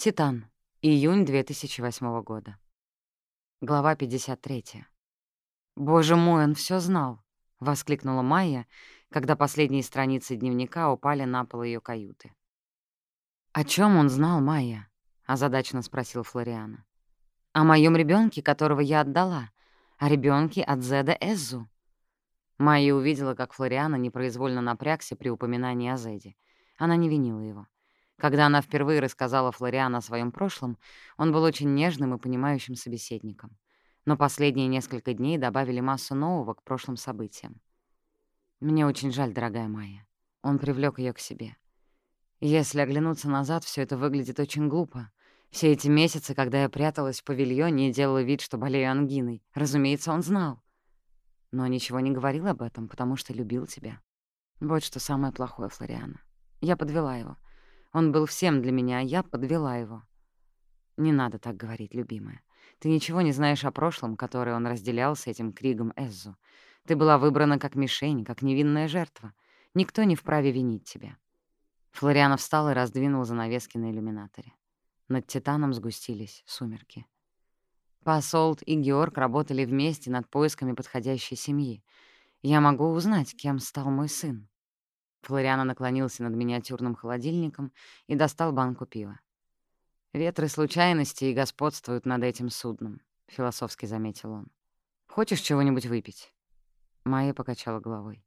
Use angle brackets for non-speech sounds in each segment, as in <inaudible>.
Титан. Июнь 2008 года. Глава 53. «Боже мой, он все знал!» — воскликнула Майя, когда последние страницы дневника упали на пол ее каюты. «О чем он знал, Майя?» — озадаченно спросил Флориана. «О моем ребенке, которого я отдала, о ребенке от Зеда Эзу». Майя увидела, как Флориана непроизвольно напрягся при упоминании о Зеде. Она не винила его. Когда она впервые рассказала Флориану о своем прошлом, он был очень нежным и понимающим собеседником. Но последние несколько дней добавили массу нового к прошлым событиям. «Мне очень жаль, дорогая Майя». Он привлёк её к себе. Если оглянуться назад, всё это выглядит очень глупо. Все эти месяцы, когда я пряталась в павильоне и делала вид, что болею ангиной, разумеется, он знал. Но ничего не говорил об этом, потому что любил тебя. Вот что самое плохое, Флориана. Я подвела его. Он был всем для меня, а я подвела его. Не надо так говорить, любимая. Ты ничего не знаешь о прошлом, которое он разделял с этим Кригом Эззу. Ты была выбрана как мишень, как невинная жертва. Никто не вправе винить тебя. Флориана встал и раздвинул занавески на иллюминаторе. Над Титаном сгустились сумерки. Посолт и Георг работали вместе над поисками подходящей семьи. Я могу узнать, кем стал мой сын. Флориана наклонился над миниатюрным холодильником и достал банку пива. «Ветры случайностей господствуют над этим судном», — философски заметил он. «Хочешь чего-нибудь выпить?» Майя покачала головой.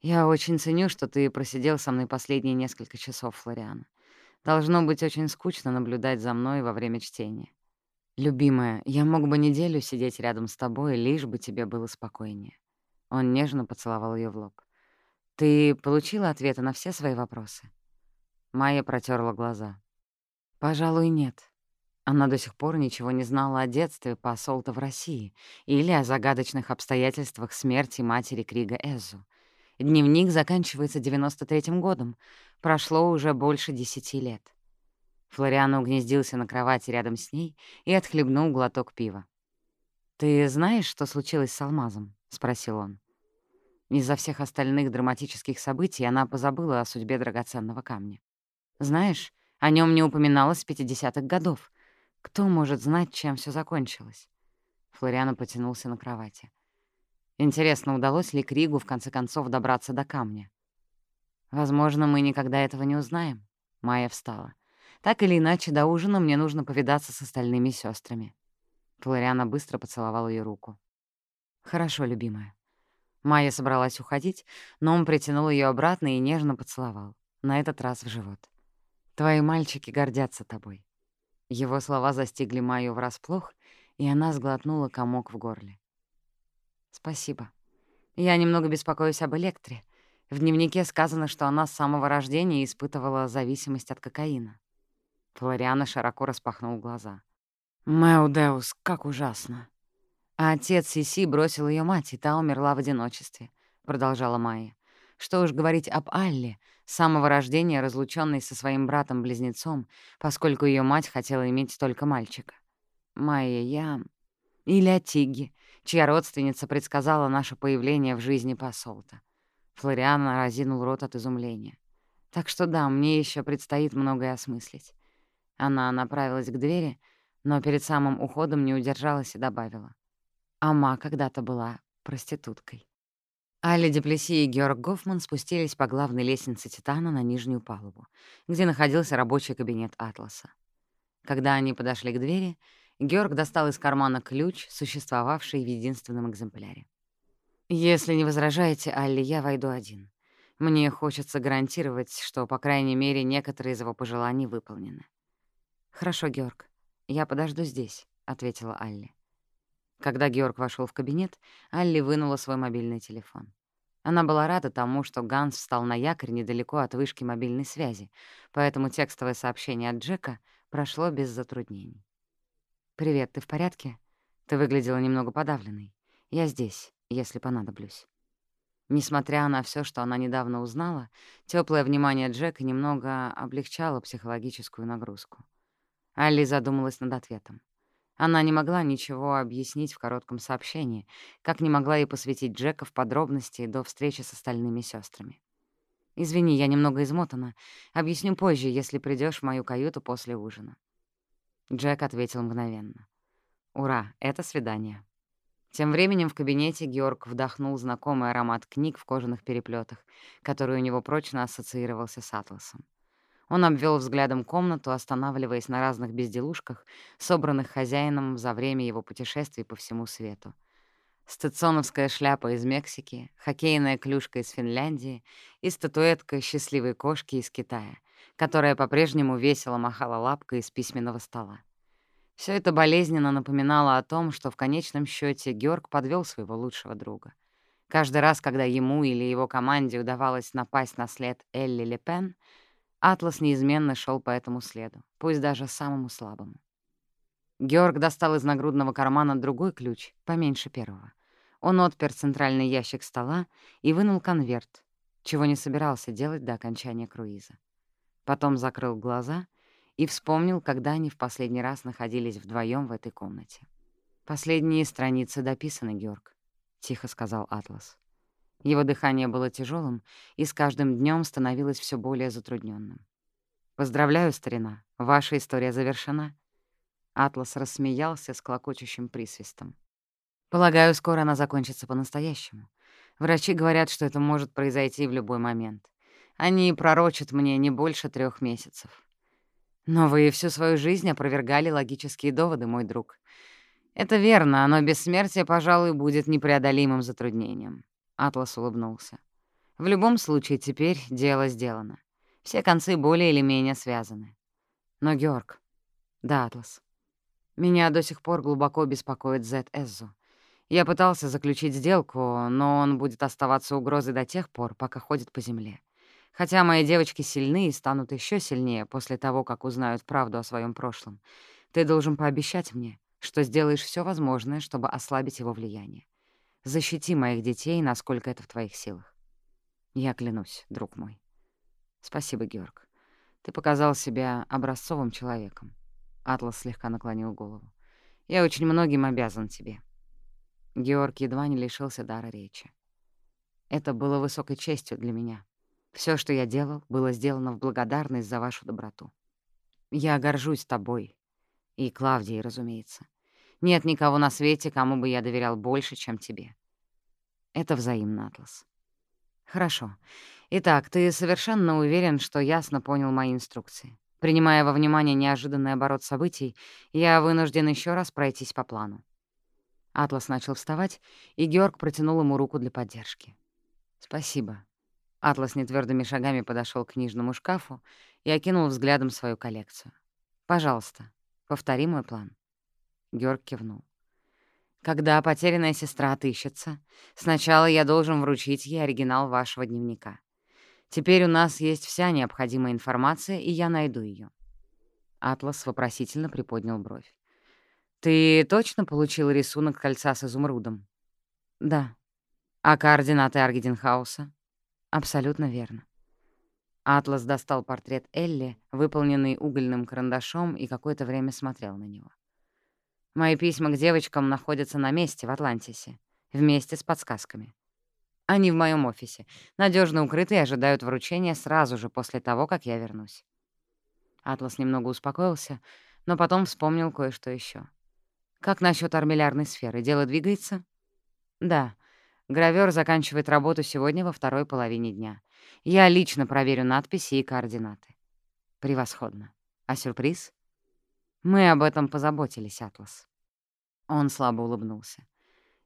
«Я очень ценю, что ты просидел со мной последние несколько часов, Флориана. Должно быть очень скучно наблюдать за мной во время чтения. Любимая, я мог бы неделю сидеть рядом с тобой, лишь бы тебе было спокойнее». Он нежно поцеловал ее в лоб. «Ты получила ответы на все свои вопросы?» Майя протерла глаза. «Пожалуй, нет. Она до сих пор ничего не знала о детстве посолта в России или о загадочных обстоятельствах смерти матери Крига Эзу. Дневник заканчивается 93-м годом. Прошло уже больше десяти лет. Флориано угнездился на кровати рядом с ней и отхлебнул глоток пива. «Ты знаешь, что случилось с алмазом?» — спросил он. Из-за всех остальных драматических событий она позабыла о судьбе драгоценного камня. Знаешь, о нем не упоминалось с 50-х годов. Кто может знать, чем все закончилось? Флориано потянулся на кровати. Интересно, удалось ли Кригу в конце концов добраться до камня? Возможно, мы никогда этого не узнаем. Майя встала. Так или иначе, до ужина мне нужно повидаться с остальными сестрами. Флориана быстро поцеловал ее руку. «Хорошо, любимая. Майя собралась уходить, но он притянул ее обратно и нежно поцеловал, на этот раз в живот. «Твои мальчики гордятся тобой». Его слова застигли Майю врасплох, и она сглотнула комок в горле. «Спасибо. Я немного беспокоюсь об Электре. В дневнике сказано, что она с самого рождения испытывала зависимость от кокаина». Флориана широко распахнул глаза. «Мэудеус, как ужасно!» А отец Сиси бросил ее мать, и та умерла в одиночестве, — продолжала Майя. Что уж говорить об Алле, с самого рождения разлученной со своим братом-близнецом, поскольку ее мать хотела иметь только мальчика. Майя, я... Или о чья родственница предсказала наше появление в жизни посолта. Флориана разинул рот от изумления. Так что да, мне еще предстоит многое осмыслить. Она направилась к двери, но перед самым уходом не удержалась и добавила. Ама когда-то была проституткой. Али Деплеси и Георг Гофман спустились по главной лестнице Титана на нижнюю палубу, где находился рабочий кабинет Атласа. Когда они подошли к двери, Георг достал из кармана ключ, существовавший в единственном экземпляре. «Если не возражаете, Алли, я войду один. Мне хочется гарантировать, что, по крайней мере, некоторые из его пожеланий выполнены». «Хорошо, Георг, я подожду здесь», — ответила Алли. Когда Георг вошел в кабинет, Алли вынула свой мобильный телефон. Она была рада тому, что Ганс встал на якорь недалеко от вышки мобильной связи, поэтому текстовое сообщение от Джека прошло без затруднений. «Привет, ты в порядке? Ты выглядела немного подавленной. Я здесь, если понадоблюсь». Несмотря на все, что она недавно узнала, теплое внимание Джека немного облегчало психологическую нагрузку. Алли задумалась над ответом. Она не могла ничего объяснить в коротком сообщении, как не могла и посвятить Джека в подробности до встречи с остальными сестрами. Извини, я немного измотана. Объясню позже, если придешь в мою каюту после ужина». Джек ответил мгновенно. «Ура, это свидание». Тем временем в кабинете Георг вдохнул знакомый аромат книг в кожаных переплетах, который у него прочно ассоциировался с атласом. Он обвел взглядом комнату, останавливаясь на разных безделушках, собранных хозяином за время его путешествий по всему свету. Стетсоновская шляпа из Мексики, хоккейная клюшка из Финляндии и статуэтка счастливой кошки из Китая, которая по-прежнему весело махала лапкой из письменного стола. Все это болезненно напоминало о том, что в конечном счете Георг подвел своего лучшего друга. Каждый раз, когда ему или его команде удавалось напасть на след Элли Лепен, Атлас неизменно шел по этому следу, пусть даже самому слабому. Георг достал из нагрудного кармана другой ключ, поменьше первого. Он отпер центральный ящик стола и вынул конверт, чего не собирался делать до окончания круиза. Потом закрыл глаза и вспомнил, когда они в последний раз находились вдвоем в этой комнате. «Последние страницы дописаны, Георг», — тихо сказал Атлас. Его дыхание было тяжелым и с каждым днем становилось все более затрудненным. «Поздравляю, старина, ваша история завершена». Атлас рассмеялся с клокочущим присвистом. «Полагаю, скоро она закончится по-настоящему. Врачи говорят, что это может произойти в любой момент. Они пророчат мне не больше трех месяцев. Но вы всю свою жизнь опровергали логические доводы, мой друг. Это верно, но бессмертие, пожалуй, будет непреодолимым затруднением. Атлас улыбнулся. В любом случае, теперь дело сделано. Все концы более или менее связаны. Но, Георг... Да, Атлас. Меня до сих пор глубоко беспокоит Зет Эззу. Я пытался заключить сделку, но он будет оставаться угрозой до тех пор, пока ходит по земле. Хотя мои девочки сильны и станут еще сильнее после того, как узнают правду о своем прошлом, ты должен пообещать мне, что сделаешь все возможное, чтобы ослабить его влияние. Защити моих детей, насколько это в твоих силах. Я клянусь, друг мой. Спасибо, Георг. Ты показал себя образцовым человеком. Атлас слегка наклонил голову. Я очень многим обязан тебе. Георг едва не лишился дара речи. Это было высокой честью для меня все, что я делал, было сделано в благодарность за вашу доброту. Я горжусь тобой. И Клавдией, разумеется. Нет никого на свете, кому бы я доверял больше, чем тебе. Это взаимно, Атлас. Хорошо. Итак, ты совершенно уверен, что ясно понял мои инструкции. Принимая во внимание неожиданный оборот событий, я вынужден еще раз пройтись по плану. Атлас начал вставать, и Георг протянул ему руку для поддержки. «Спасибо», Атлас нетвёрдыми шагами подошел к книжному шкафу и окинул взглядом свою коллекцию. «Пожалуйста, повтори мой план». Георг кивнул. «Когда потерянная сестра отыщется, сначала я должен вручить ей оригинал вашего дневника. Теперь у нас есть вся необходимая информация, и я найду ее. Атлас вопросительно приподнял бровь. «Ты точно получил рисунок кольца с изумрудом?» «Да». «А координаты Аргеденхауса?» Абсолютно верно. Атлас достал портрет Элли, выполненный угольным карандашом, и какое-то время смотрел на него. Мои письма к девочкам находятся на месте в Атлантисе, вместе с подсказками. Они в моем офисе, надежно укрыты и ожидают вручения сразу же после того, как я вернусь. Атлас немного успокоился, но потом вспомнил кое-что еще. Как насчет армиллярной сферы? Дело двигается? Да. Гравер заканчивает работу сегодня во второй половине дня. Я лично проверю надписи и координаты. Превосходно. А сюрприз? Мы об этом позаботились, Атлас. Он слабо улыбнулся.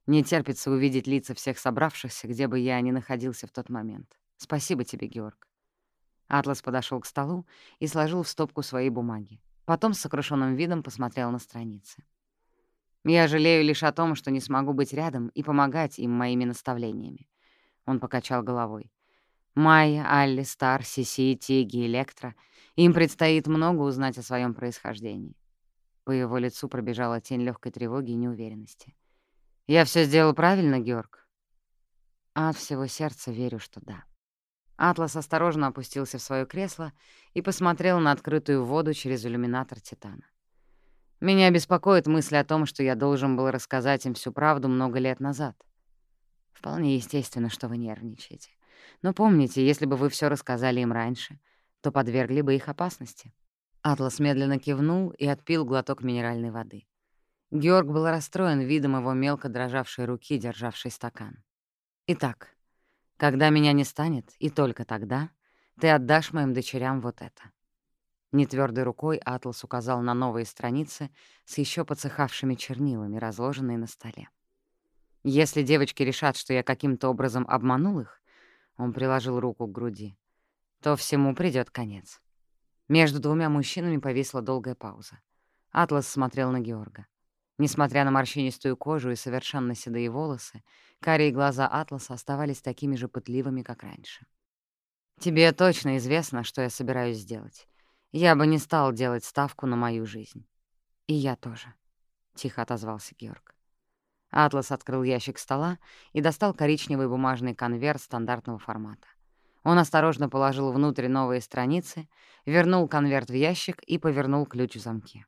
Не терпится увидеть лица всех собравшихся, где бы я ни находился в тот момент. Спасибо тебе, Георг. Атлас подошел к столу и сложил в стопку свои бумаги. Потом с сокрушенным видом посмотрел на страницы. Я жалею лишь о том, что не смогу быть рядом и помогать им моими наставлениями. Он покачал головой. Майя, Алли, Стар, Сиси, Тиги, Электро. Им предстоит много узнать о своем происхождении. По его лицу пробежала тень легкой тревоги и неуверенности. «Я все сделал правильно, Георг?» От всего сердца верю, что да. Атлас осторожно опустился в свое кресло и посмотрел на открытую воду через иллюминатор Титана. Меня беспокоит мысль о том, что я должен был рассказать им всю правду много лет назад. Вполне естественно, что вы нервничаете. Но помните, если бы вы все рассказали им раньше, то подвергли бы их опасности». Атлас медленно кивнул и отпил глоток минеральной воды. Георг был расстроен видом его мелко дрожавшей руки, державшей стакан. «Итак, когда меня не станет, и только тогда, ты отдашь моим дочерям вот это». Нетвёрдой рукой Атлас указал на новые страницы с еще подсыхавшими чернилами, разложенные на столе. «Если девочки решат, что я каким-то образом обманул их, он приложил руку к груди, то всему придёт конец. Между двумя мужчинами повисла долгая пауза. Атлас смотрел на Георга. Несмотря на морщинистую кожу и совершенно седые волосы, карие глаза Атласа оставались такими же пытливыми, как раньше. «Тебе точно известно, что я собираюсь сделать. Я бы не стал делать ставку на мою жизнь. И я тоже», — тихо отозвался Георг. Атлас открыл ящик стола и достал коричневый бумажный конверт стандартного формата. Он осторожно положил внутрь новые страницы, вернул конверт в ящик и повернул ключ в замке.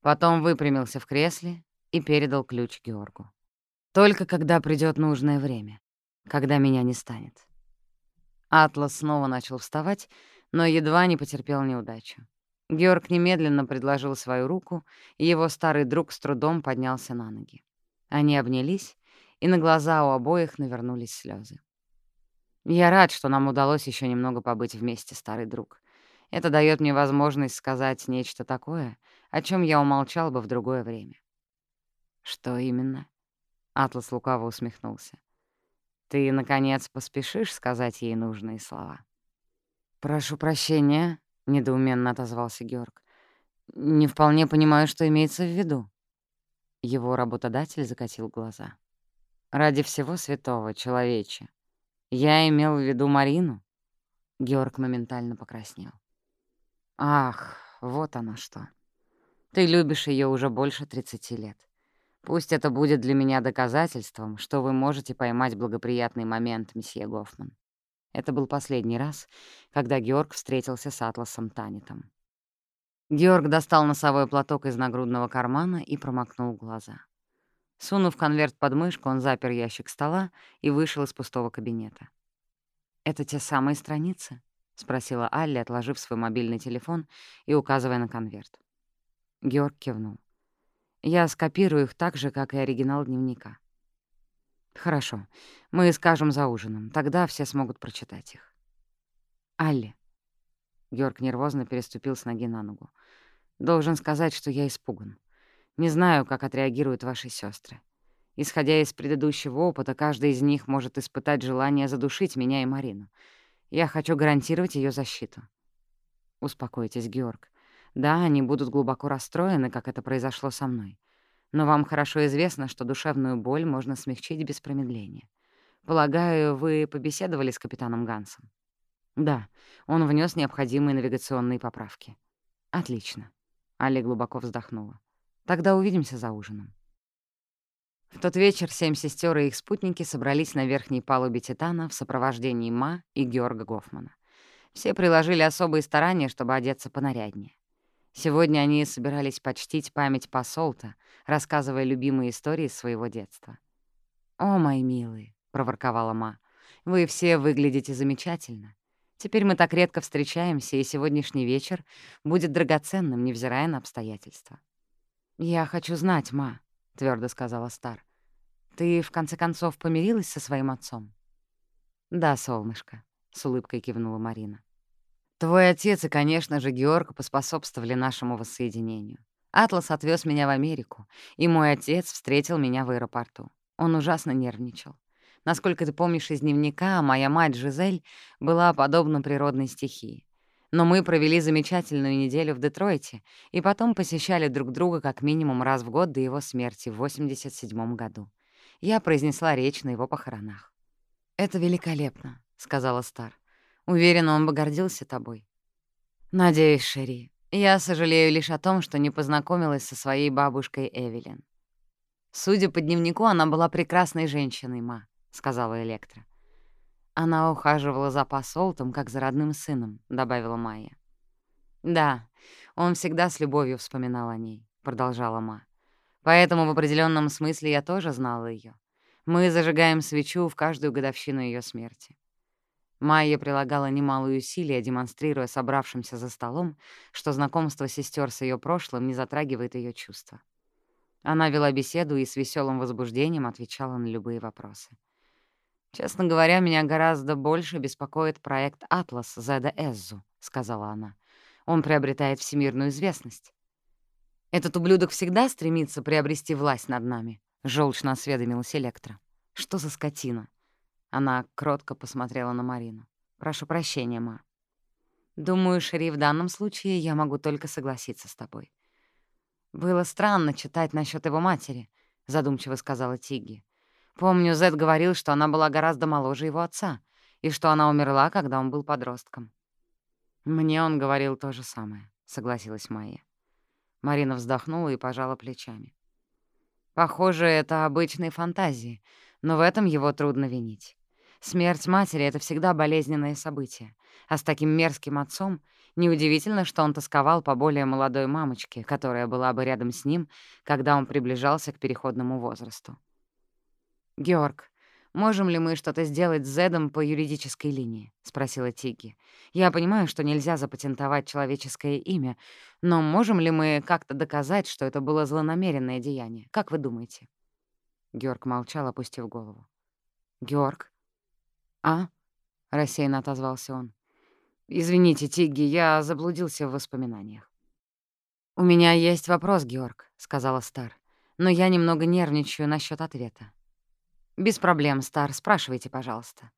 Потом выпрямился в кресле и передал ключ Георгу. «Только когда придёт нужное время, когда меня не станет». Атлас снова начал вставать, но едва не потерпел неудачу. Георг немедленно предложил свою руку, и его старый друг с трудом поднялся на ноги. Они обнялись, и на глаза у обоих навернулись слезы. «Я рад, что нам удалось еще немного побыть вместе, старый друг. Это дает мне возможность сказать нечто такое, о чем я умолчал бы в другое время». «Что именно?» — Атлас лукаво усмехнулся. «Ты, наконец, поспешишь сказать ей нужные слова?» «Прошу прощения», — недоуменно отозвался Георг. «Не вполне понимаю, что имеется в виду». Его работодатель закатил глаза. «Ради всего святого, человече. Я имел в виду Марину». Георг моментально покраснел. «Ах, вот оно что. Ты любишь ее уже больше 30 лет. Пусть это будет для меня доказательством, что вы можете поймать благоприятный момент, месье Гофман. Это был последний раз, когда Георг встретился с Атласом Танитом. Георг достал носовой платок из нагрудного кармана и промокнул глаза. Сунув конверт под мышку, он запер ящик стола и вышел из пустого кабинета. «Это те самые страницы?» — спросила Алли, отложив свой мобильный телефон и указывая на конверт. Георг кивнул. «Я скопирую их так же, как и оригинал дневника. «Хорошо. Мы скажем за ужином. Тогда все смогут прочитать их». «Алли». Георг нервозно переступил с ноги на ногу. «Должен сказать, что я испуган. Не знаю, как отреагируют ваши сестры. Исходя из предыдущего опыта, каждый из них может испытать желание задушить меня и Марину. Я хочу гарантировать ее защиту». «Успокойтесь, Георг. Да, они будут глубоко расстроены, как это произошло со мной. Но вам хорошо известно, что душевную боль можно смягчить без промедления. Полагаю, вы побеседовали с капитаном Гансом? Да, он внес необходимые навигационные поправки. Отлично. Али глубоко вздохнула. Тогда увидимся за ужином. В тот вечер семь сестер и их спутники собрались на верхней палубе «Титана» в сопровождении Ма и Георга Гофмана. Все приложили особые старания, чтобы одеться понаряднее. Сегодня они собирались почтить память посолта, рассказывая любимые истории своего детства. «О, мои милые», — проворковала Ма, — «вы все выглядите замечательно. Теперь мы так редко встречаемся, и сегодняшний вечер будет драгоценным, невзирая на обстоятельства». «Я хочу знать, Ма», — твердо сказала Стар. «Ты, в конце концов, помирилась со своим отцом?» «Да, солнышко», — с улыбкой кивнула Марина. Твой отец и, конечно же, Георг поспособствовали нашему воссоединению. Атлас отвез меня в Америку, и мой отец встретил меня в аэропорту. Он ужасно нервничал. Насколько ты помнишь из дневника, моя мать Жизель была подобна природной стихии. Но мы провели замечательную неделю в Детройте и потом посещали друг друга как минимум раз в год до его смерти в 87 году. Я произнесла речь на его похоронах. «Это великолепно», — сказала Стар. Уверена, он бы гордился тобой. Надеюсь, Шерри. Я сожалею лишь о том, что не познакомилась со своей бабушкой Эвелин. Судя по дневнику, она была прекрасной женщиной, ма, — сказала Электра. Она ухаживала за посолтом, как за родным сыном, — добавила Майя. Да, он всегда с любовью вспоминал о ней, — продолжала Ма. Поэтому в определенном смысле я тоже знала ее. Мы зажигаем свечу в каждую годовщину ее смерти. Майя прилагала немалые усилия, демонстрируя собравшимся за столом, что знакомство сестер с ее прошлым не затрагивает ее чувства. Она вела беседу и с веселым возбуждением отвечала на любые вопросы. «Честно говоря, меня гораздо больше беспокоит проект «Атлас» Зеда Эззу», — сказала она. «Он приобретает всемирную известность». «Этот ублюдок всегда стремится приобрести власть над нами», — желчно осведомилась Электра. «Что за скотина?» Она кротко посмотрела на Марину. «Прошу прощения, ма. Думаю, Шери, в данном случае я могу только согласиться с тобой». «Было странно читать насчет его матери», — задумчиво сказала Тигги. «Помню, Зед говорил, что она была гораздо моложе его отца, и что она умерла, когда он был подростком». «Мне он говорил то же самое», — согласилась Майя. Марина вздохнула и пожала плечами. «Похоже, это обычные фантазии, но в этом его трудно винить. Смерть матери — это всегда болезненное событие, а с таким мерзким отцом неудивительно, что он тосковал по более молодой мамочке, которая была бы рядом с ним, когда он приближался к переходному возрасту. «Георг, можем ли мы что-то сделать с Зедом по юридической линии?» — спросила Тигги. «Я понимаю, что нельзя запатентовать человеческое имя, но можем ли мы как-то доказать, что это было злонамеренное деяние? Как вы думаете?» Георг молчал, опустив голову. «Георг?» «А?» — рассеянно отозвался он. «Извините, Тигги, я заблудился в воспоминаниях». «У меня есть вопрос, Георг», — сказала Стар, «но я немного нервничаю насчет ответа». «Без проблем, Стар, спрашивайте, пожалуйста».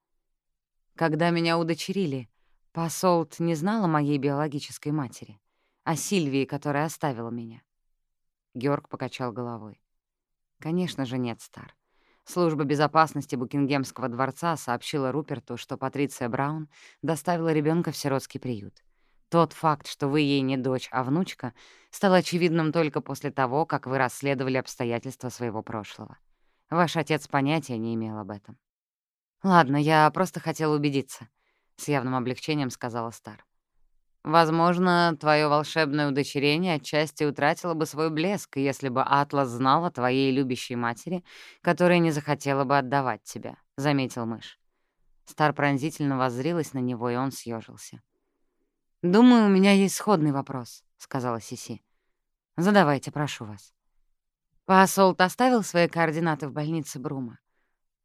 Когда меня удочерили, посолт не знала моей биологической матери, а Сильвии, которая оставила меня. Георг покачал головой. «Конечно же нет, Стар. Служба безопасности Букингемского дворца сообщила Руперту, что Патриция Браун доставила ребенка в сиротский приют. Тот факт, что вы ей не дочь, а внучка, стал очевидным только после того, как вы расследовали обстоятельства своего прошлого. Ваш отец понятия не имел об этом. «Ладно, я просто хотела убедиться», — с явным облегчением сказала Стар. Возможно, твое волшебное удочерение отчасти утратило бы свой блеск, если бы Атлас знал о твоей любящей матери, которая не захотела бы отдавать тебя», — заметил мышь. Стар пронзительно воззрилась на него, и он съежился. «Думаю, у меня есть сходный вопрос», — сказала Сиси. «Задавайте, прошу вас». Посолт оставил свои координаты в больнице Брума?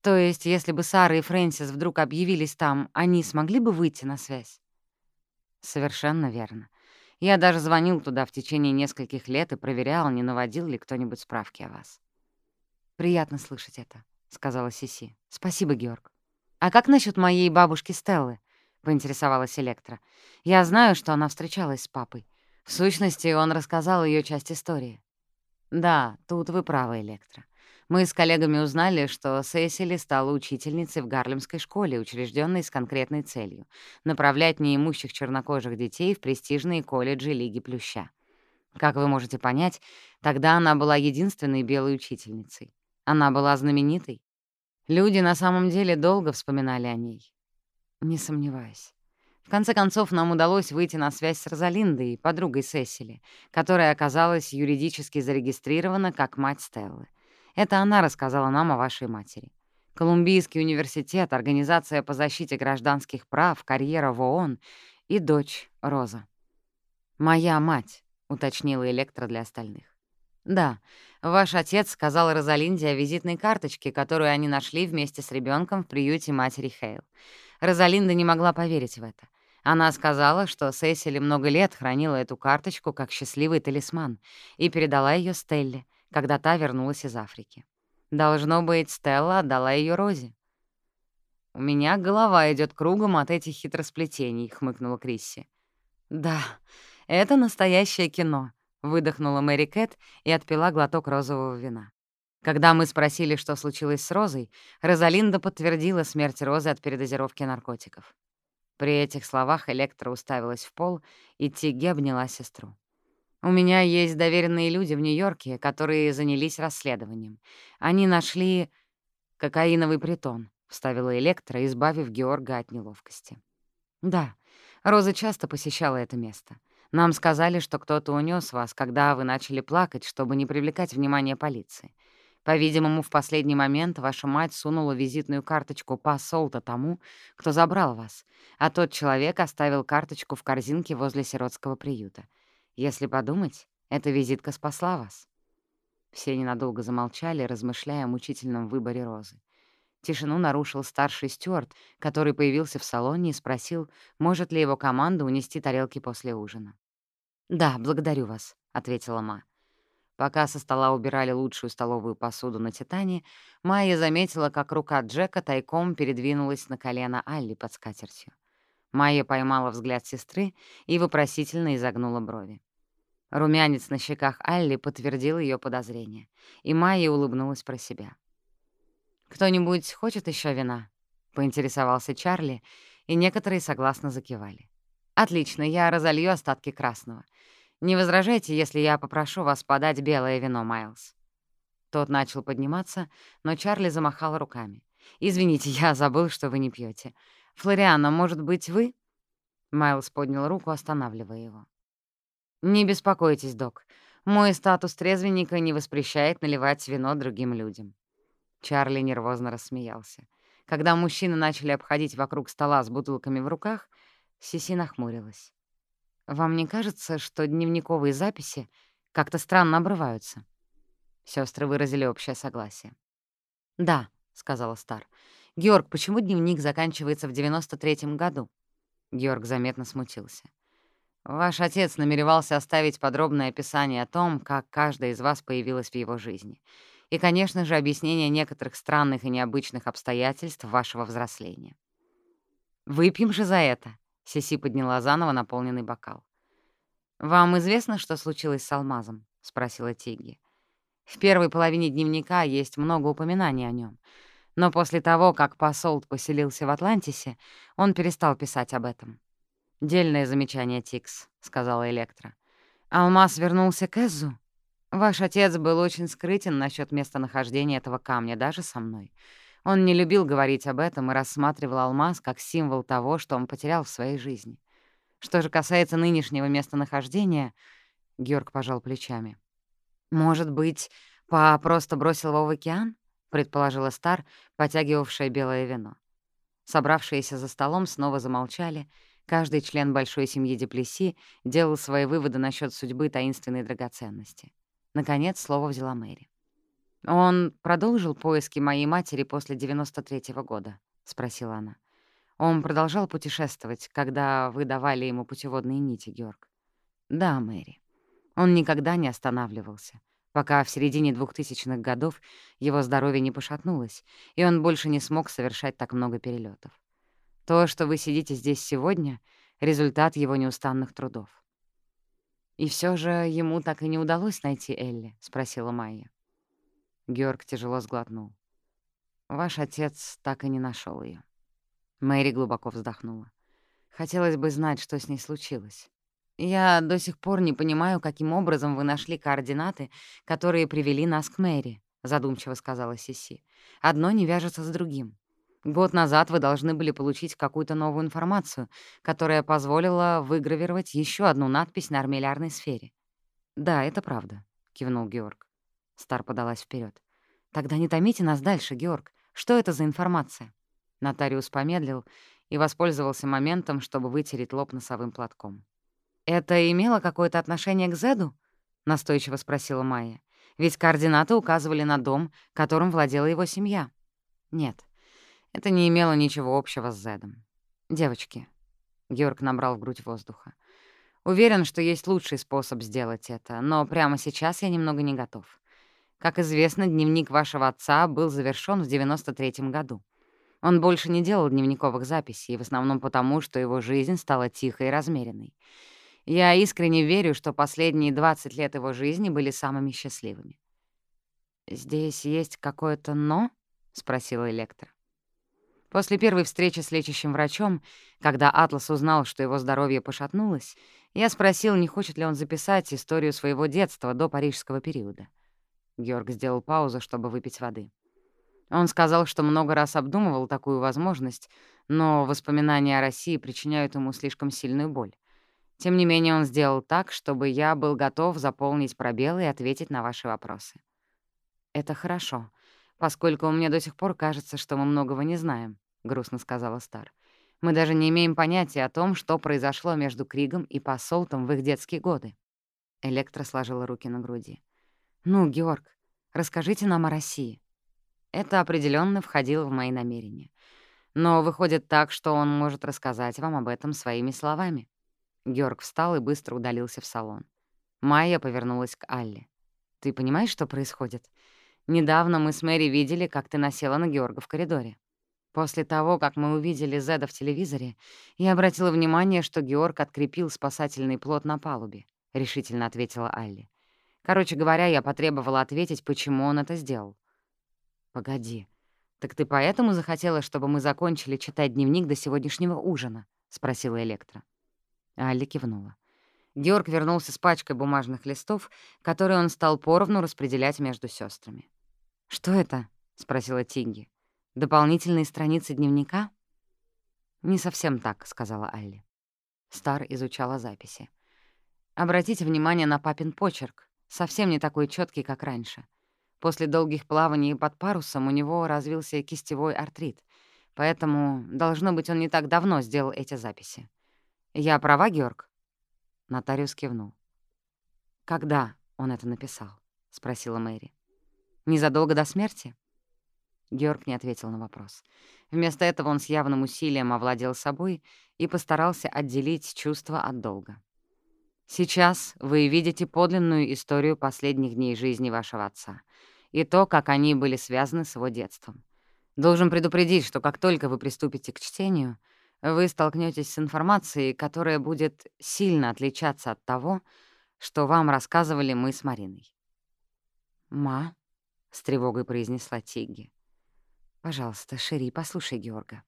То есть, если бы Сара и Фрэнсис вдруг объявились там, они смогли бы выйти на связь? Совершенно верно. Я даже звонил туда в течение нескольких лет и проверял, не наводил ли кто-нибудь справки о вас. «Приятно слышать это», — сказала Сиси. «Спасибо, Георг». «А как насчет моей бабушки Стеллы?» — поинтересовалась Электра. «Я знаю, что она встречалась с папой. В сущности, он рассказал ее часть истории». «Да, тут вы правы, Электра. Мы с коллегами узнали, что Сесили стала учительницей в Гарлемской школе, учрежденной с конкретной целью — направлять неимущих чернокожих детей в престижные колледжи Лиги Плюща. Как вы можете понять, тогда она была единственной белой учительницей. Она была знаменитой. Люди на самом деле долго вспоминали о ней. Не сомневаюсь. В конце концов, нам удалось выйти на связь с Розалиндой, подругой Сесили, которая оказалась юридически зарегистрирована как мать Стеллы. Это она рассказала нам о вашей матери. Колумбийский университет, Организация по защите гражданских прав, карьера в ООН и дочь Роза. «Моя мать», — уточнила Электро для остальных. «Да, ваш отец сказал Розалинде о визитной карточке, которую они нашли вместе с ребенком в приюте матери Хейл. Розалинда не могла поверить в это. Она сказала, что Сесили много лет хранила эту карточку как счастливый талисман и передала ее Стелле — когда та вернулась из Африки. Должно быть, Стелла отдала ее Розе. «У меня голова идет кругом от этих хитросплетений», — хмыкнула Крисси. «Да, это настоящее кино», — выдохнула Мэри Кэт и отпила глоток розового вина. Когда мы спросили, что случилось с Розой, Розалинда подтвердила смерть Розы от передозировки наркотиков. При этих словах Электра уставилась в пол, и Тиги обняла сестру. У меня есть доверенные люди в Нью-Йорке, которые занялись расследованием. Они нашли кокаиновый притон, — вставила Электра, избавив Георга от неловкости. Да, Роза часто посещала это место. Нам сказали, что кто-то унес вас, когда вы начали плакать, чтобы не привлекать внимание полиции. По-видимому, в последний момент ваша мать сунула визитную карточку посолта тому, кто забрал вас, а тот человек оставил карточку в корзинке возле сиротского приюта. Если подумать, эта визитка спасла вас». Все ненадолго замолчали, размышляя о мучительном выборе Розы. Тишину нарушил старший стюарт, который появился в салоне и спросил, может ли его команда унести тарелки после ужина. «Да, благодарю вас», — ответила Ма. Пока со стола убирали лучшую столовую посуду на «Титане», Майя заметила, как рука Джека тайком передвинулась на колено Алли под скатертью. Майя поймала взгляд сестры и вопросительно изогнула брови. Румянец на щеках Алли подтвердил ее подозрение, и Майя улыбнулась про себя. «Кто-нибудь хочет еще вина?» — поинтересовался Чарли, и некоторые согласно закивали. «Отлично, я разолью остатки красного. Не возражайте, если я попрошу вас подать белое вино, Майлз». Тот начал подниматься, но Чарли замахал руками. «Извините, <laughs> я забыл, что вы не пьете. Флориана, может быть, вы?» Майлз поднял руку, останавливая его. «Не беспокойтесь, док. Мой статус трезвенника не воспрещает наливать вино другим людям. Чарли нервозно рассмеялся. Когда мужчины начали обходить вокруг стола с бутылками в руках, Сиси нахмурилась. «Вам не кажется, что дневниковые записи как-то странно обрываются?» Сестры выразили общее согласие. «Да», — сказала Стар. «Георг, почему дневник заканчивается в 93-м году?» Георг заметно смутился. «Ваш отец намеревался оставить подробное описание о том, как каждая из вас появилась в его жизни и, конечно же, объяснение некоторых странных и необычных обстоятельств вашего взросления. «Выпьем же за это», — Сиси подняла заново наполненный бокал. «Вам известно, что случилось с алмазом?» — спросила Тигги. В первой половине дневника есть много упоминаний о нем, но после того, как посол поселился в Атлантисе, он перестал писать об этом. «Дельное замечание, Тикс», — сказала Электра. «Алмаз вернулся к Эзу?» Ваш отец был очень скрытен насчет местонахождения этого камня, даже со мной. Он не любил говорить об этом и рассматривал алмаз как символ того, что он потерял в своей жизни. Что же касается нынешнего местонахождения, Георг пожал плечами. «Может быть, па просто бросил его в океан?» — предположила Стар, потягивавшая белое вино. Собравшиеся за столом снова замолчали. Каждый член большой семьи Деплеси делал свои выводы насчет судьбы таинственной драгоценности. Наконец слово взяла Мэри. «Он продолжил поиски моей матери после 93-го года?» — спросила она. «Он продолжал путешествовать, когда вы давали ему путеводные нити, Георг?» «Да, Мэри. Он никогда не останавливался, пока в середине двухтысячных годов его здоровье не пошатнулось, и он больше не смог совершать так много перелетов. То, что вы сидите здесь сегодня — результат его неустанных трудов. «И все же ему так и не удалось найти Элли?» — спросила Майя. Георг тяжело сглотнул. «Ваш отец так и не нашел ее. Мэри глубоко вздохнула. «Хотелось бы знать, что с ней случилось. Я до сих пор не понимаю, каким образом вы нашли координаты, которые привели нас к Мэри», — задумчиво сказала Сиси. «Одно не вяжется с другим. Год назад вы должны были получить какую-то новую информацию, которая позволила выгравировать еще одну надпись на армиллярной сфере. «Да, это правда», — кивнул Георг. Стар подалась вперед. «Тогда не томите нас дальше, Георг. Что это за информация?» Нотариус помедлил и воспользовался моментом, чтобы вытереть лоб носовым платком. «Это имело какое-то отношение к Зеду?» — настойчиво спросила Майя. «Ведь координаты указывали на дом, которым владела его семья». «Нет, это не имело ничего общего с Зедом. «Девочки», — Георг набрал в грудь воздуха, «уверен, что есть лучший способ сделать это, но прямо сейчас я немного не готов. Как известно, дневник вашего отца был завершён в 93-м году. Он больше не делал дневниковых записей, в основном потому, что его жизнь стала тихой и размеренной. Я искренне верю, что последние 20 лет его жизни были самыми счастливыми. «Здесь есть какое-то «но»?» — спросила Электра. После первой встречи с лечащим врачом, когда Атлас узнал, что его здоровье пошатнулось, я спросил, не хочет ли он записать историю своего детства до парижского периода. Георг сделал паузу, чтобы выпить воды. Он сказал, что много раз обдумывал такую возможность, но воспоминания о России причиняют ему слишком сильную боль. Тем не менее, он сделал так, чтобы я был готов заполнить пробелы и ответить на ваши вопросы. «Это хорошо, поскольку мне до сих пор кажется, что мы многого не знаем», — грустно сказала Стар. «Мы даже не имеем понятия о том, что произошло между Кригом и посолтом в их детские годы». Электра сложила руки на груди. «Ну, Георг, расскажите нам о России». Это определенно входило в мои намерения. Но выходит так, что он может рассказать вам об этом своими словами. Георг встал и быстро удалился в салон. Майя повернулась к Алле. «Ты понимаешь, что происходит? Недавно мы с Мэри видели, как ты насела на Георга в коридоре. После того, как мы увидели Зеда в телевизоре, я обратила внимание, что Георг открепил спасательный плот на палубе», — решительно ответила Алли. «Короче говоря, я потребовала ответить, почему он это сделал». «Погоди, так ты поэтому захотела, чтобы мы закончили читать дневник до сегодняшнего ужина?» — спросила Электра. Алли кивнула. Георг вернулся с пачкой бумажных листов, которые он стал поровну распределять между сестрами. «Что это?» — спросила Тинги. «Дополнительные страницы дневника?» «Не совсем так», — сказала Алли. Стар изучала записи. «Обратите внимание на папин почерк. Совсем не такой четкий, как раньше. После долгих плаваний под парусом у него развился кистевой артрит, поэтому, должно быть, он не так давно сделал эти записи. «Я права, Георг?» Нотариус кивнул. «Когда он это написал?» — спросила Мэри. «Незадолго до смерти?» Георг не ответил на вопрос. Вместо этого он с явным усилием овладел собой и постарался отделить чувство от долга. «Сейчас вы видите подлинную историю последних дней жизни вашего отца и то, как они были связаны с его детством. Должен предупредить, что как только вы приступите к чтению — вы столкнетесь с информацией, которая будет сильно отличаться от того, что вам рассказывали мы с Мариной. «Ма», — с тревогой произнесла Тигги, — «пожалуйста, Шири, послушай Георга.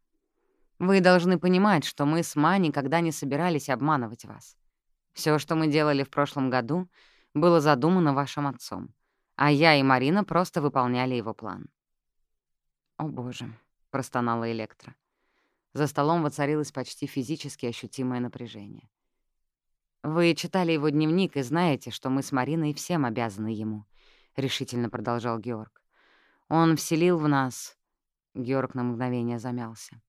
Вы должны понимать, что мы с Ма никогда не собирались обманывать вас. Все, что мы делали в прошлом году, было задумано вашим отцом, а я и Марина просто выполняли его план». «О, боже», — простонала Электра. За столом воцарилось почти физически ощутимое напряжение. «Вы читали его дневник и знаете, что мы с Мариной всем обязаны ему», — решительно продолжал Георг. «Он вселил в нас...» — Георг на мгновение замялся.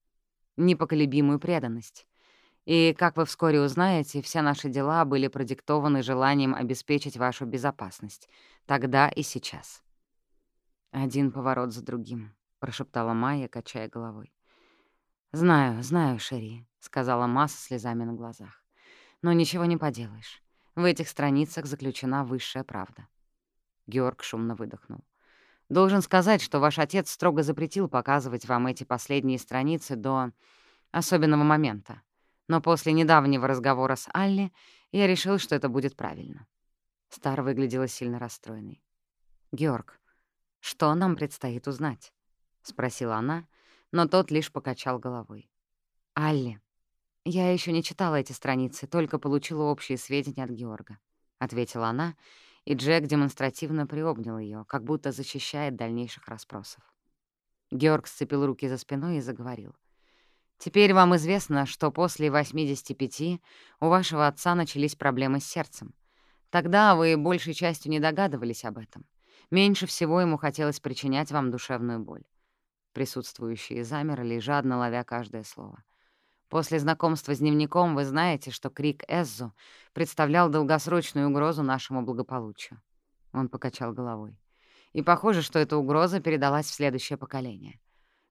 «Непоколебимую преданность. И, как вы вскоре узнаете, все наши дела были продиктованы желанием обеспечить вашу безопасность. Тогда и сейчас». «Один поворот за другим», — прошептала Майя, качая головой. «Знаю, знаю, Шерри», — сказала Масса слезами на глазах. «Но ничего не поделаешь. В этих страницах заключена высшая правда». Георг шумно выдохнул. «Должен сказать, что ваш отец строго запретил показывать вам эти последние страницы до особенного момента. Но после недавнего разговора с Алли я решил, что это будет правильно». Стар выглядела сильно расстроенной. «Георг, что нам предстоит узнать?» — спросила она, — но тот лишь покачал головой. «Алли, я еще не читала эти страницы, только получила общие сведения от Георга», — ответила она, и Джек демонстративно приобнял ее, как будто защищает дальнейших расспросов. Георг сцепил руки за спиной и заговорил. «Теперь вам известно, что после 85 у вашего отца начались проблемы с сердцем. Тогда вы большей частью не догадывались об этом. Меньше всего ему хотелось причинять вам душевную боль. Присутствующие замерли, жадно ловя каждое слово. После знакомства с дневником вы знаете, что крик Эззу представлял долгосрочную угрозу нашему благополучию. Он покачал головой. И похоже, что эта угроза передалась в следующее поколение.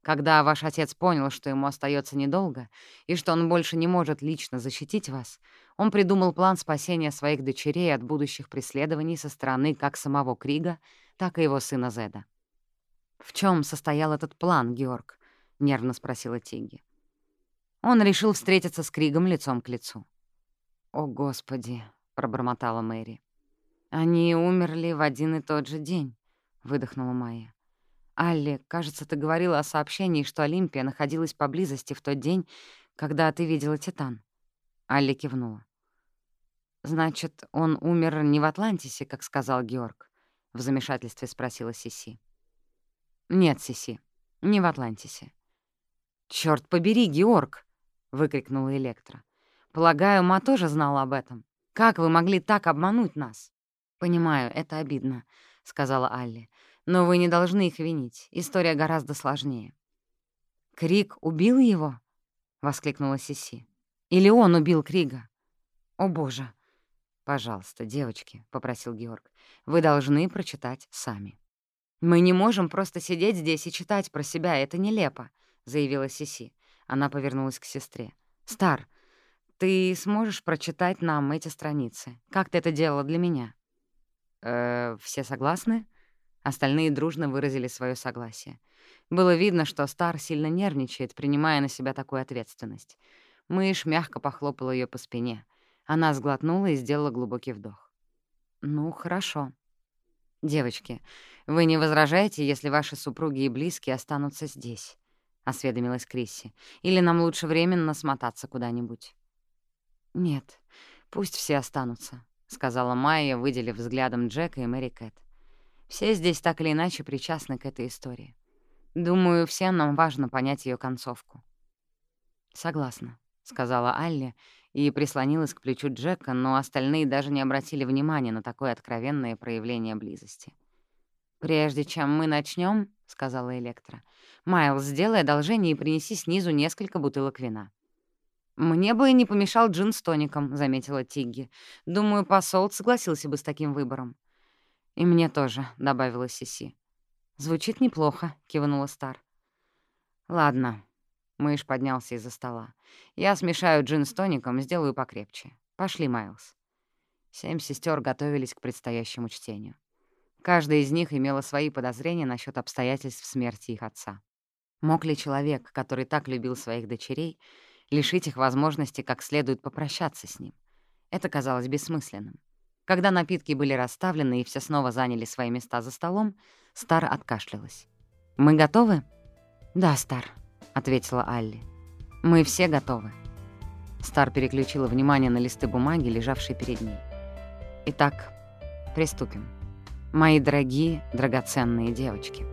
Когда ваш отец понял, что ему остается недолго, и что он больше не может лично защитить вас, он придумал план спасения своих дочерей от будущих преследований со стороны как самого Крига, так и его сына Зеда. «В чем состоял этот план, Георг?» — нервно спросила Тигги. Он решил встретиться с Кригом лицом к лицу. «О, Господи!» — пробормотала Мэри. «Они умерли в один и тот же день», — выдохнула Майя. «Алли, кажется, ты говорила о сообщении, что Олимпия находилась поблизости в тот день, когда ты видела Титан». Алли кивнула. «Значит, он умер не в Атлантисе, как сказал Георг?» — в замешательстве спросила Сиси. «Нет, Сиси, не в Атлантисе». «Чёрт побери, Георг!» — выкрикнула Электра. «Полагаю, Ма тоже знала об этом. Как вы могли так обмануть нас?» «Понимаю, это обидно», — сказала Алли. Но вы не должны их винить. История гораздо сложнее. «Крик убил его?» — воскликнула Сиси. «Или он убил Крига?» «О, боже!» «Пожалуйста, девочки», — попросил Георг, — «вы должны прочитать сами». «Мы не можем просто сидеть здесь и читать про себя, это нелепо», — заявила Сиси. Она повернулась к сестре. «Стар, ты сможешь прочитать нам эти страницы? Как ты это делала для меня?» «Э, все согласны?» Остальные дружно выразили свое согласие. Было видно, что Стар сильно нервничает, принимая на себя такую ответственность. Мышь мягко похлопала ее по спине. Она сглотнула и сделала глубокий вдох. «Ну, хорошо. Девочки, вы не возражаете, если ваши супруги и близкие останутся здесь?» — осведомилась Крисси. «Или нам лучше временно смотаться куда-нибудь?» «Нет, пусть все останутся», — сказала Майя, выделив взглядом Джека и Мэри Кэт. «Все здесь так или иначе причастны к этой истории. Думаю, всем нам важно понять ее концовку». «Согласна», — сказала Алли и прислонилась к плечу Джека, но остальные даже не обратили внимания на такое откровенное проявление близости. «Прежде чем мы начнем, сказала Электра, — «Майлз, сделай одолжение и принеси снизу несколько бутылок вина». «Мне бы не помешал джин с тоником», — заметила Тигги. «Думаю, посол согласился бы с таким выбором». «И мне тоже», — добавила Сиси. «Звучит неплохо», — кивнула Стар. «Ладно». Мышь поднялся из-за стола. «Я смешаю джин с тоником, сделаю покрепче. Пошли, Майлз». Семь сестер готовились к предстоящему чтению. Каждая из них имела свои подозрения насчет обстоятельств смерти их отца. Мог ли человек, который так любил своих дочерей, лишить их возможности как следует попрощаться с ним? Это казалось бессмысленным. Когда напитки были расставлены и все снова заняли свои места за столом, Стар откашлялась. «Мы готовы?» «Да, Стар», — ответила Алли. «Мы все готовы». Стар переключила внимание на листы бумаги, лежавшие перед ней. «Итак, приступим» мои дорогие, драгоценные девочки.